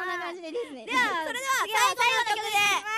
そんな感じでですね。ではそれでは最後の曲で。